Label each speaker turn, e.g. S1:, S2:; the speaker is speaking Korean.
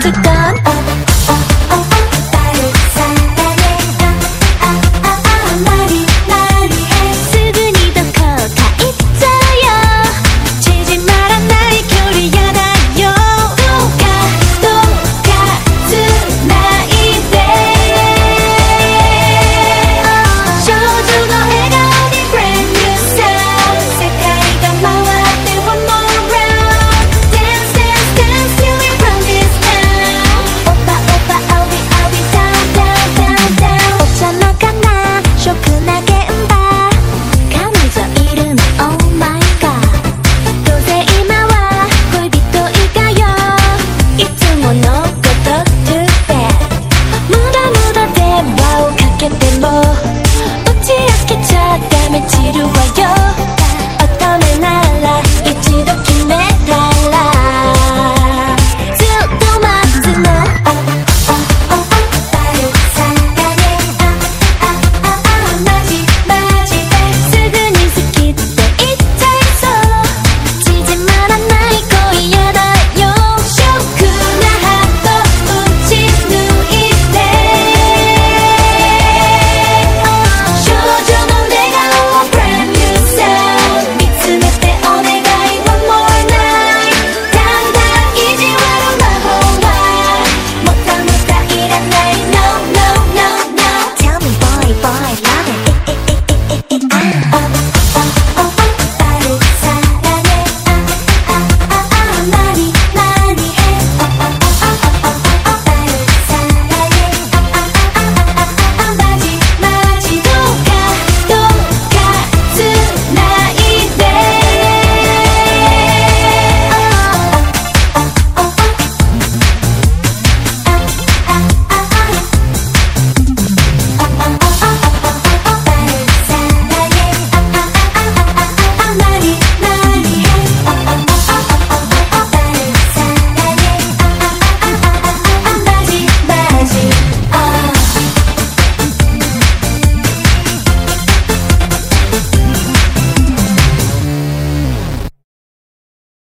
S1: took